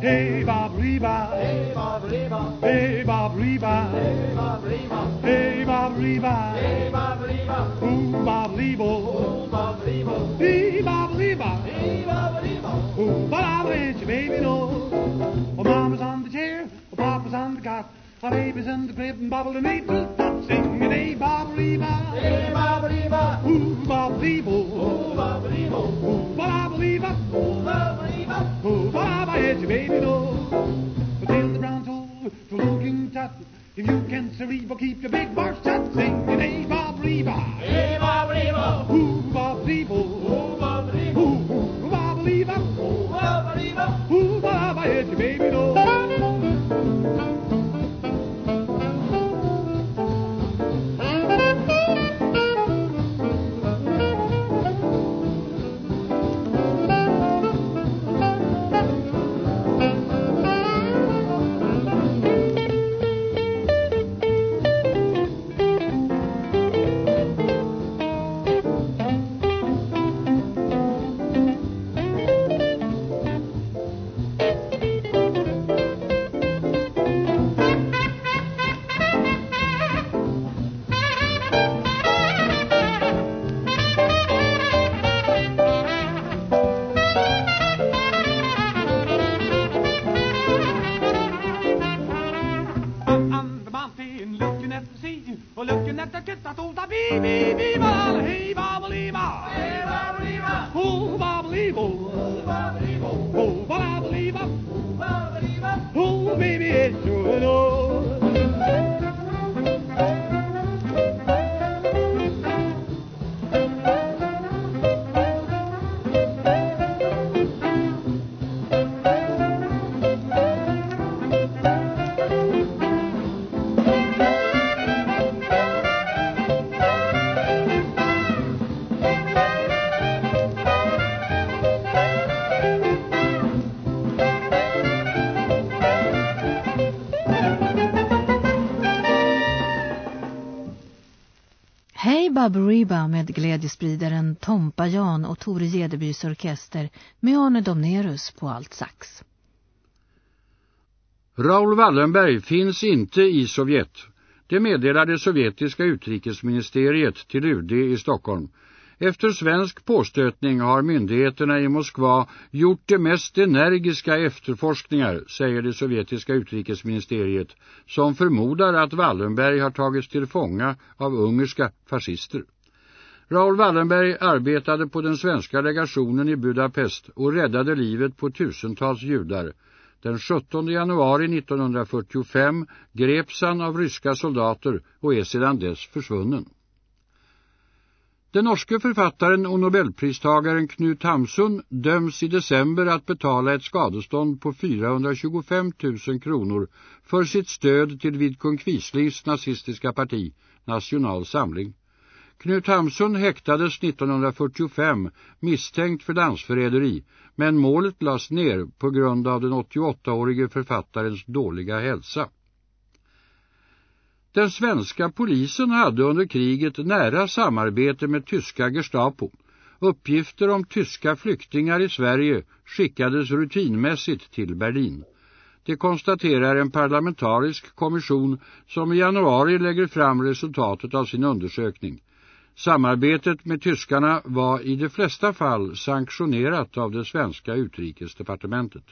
Hey Bob Reba, hey Bob Reba, hey Bob Reba, hey Bob Reba, hey Bob Reba, hey Bob Reba. um Bob Reba. um Bob Reba. hey Bob Reba. hey bab Bob um bab riba, baby no. Oh mama's on the chair, oh papa's on the cot, baby's in the crib and bubble and maple, singing hey Bob Reba, hey Bob Reba, um Bob Reba. tut. If you can cerebral keep your big march shut. sing your A-bob-reba. bob reba Net de tit dat doet dat bie bie bie mal, hey babbelima, hey babbelima, ho babbelimo, ho babbelimo, ho Hej Reba med glädjespridaren Tompa Jan och Tore Gedebys orkester med Arne Domnerus på allt sax. Raoul Wallenberg finns inte i Sovjet. Det meddelade sovjetiska utrikesministeriet till UD i Stockholm. Efter svensk påstötning har myndigheterna i Moskva gjort de mest energiska efterforskningar, säger det sovjetiska utrikesministeriet, som förmodar att Wallenberg har tagits till fånga av ungerska fascister. Raoul Wallenberg arbetade på den svenska legationen i Budapest och räddade livet på tusentals judar. Den 17 januari 1945 greps han av ryska soldater och är sedan dess försvunnen. Den norske författaren och nobelpristagaren Knut Hamsun döms i december att betala ett skadestånd på 425 000 kronor för sitt stöd till Vidkun Quislings nazistiska parti, National Samling. Knut Hamsun häktades 1945 misstänkt för landsförräderi, men målet lades ner på grund av den 88-årige författarens dåliga hälsa. Den svenska polisen hade under kriget nära samarbete med tyska Gestapo. Uppgifter om tyska flyktingar i Sverige skickades rutinmässigt till Berlin. Det konstaterar en parlamentarisk kommission som i januari lägger fram resultatet av sin undersökning. Samarbetet med tyskarna var i de flesta fall sanktionerat av det svenska utrikesdepartementet.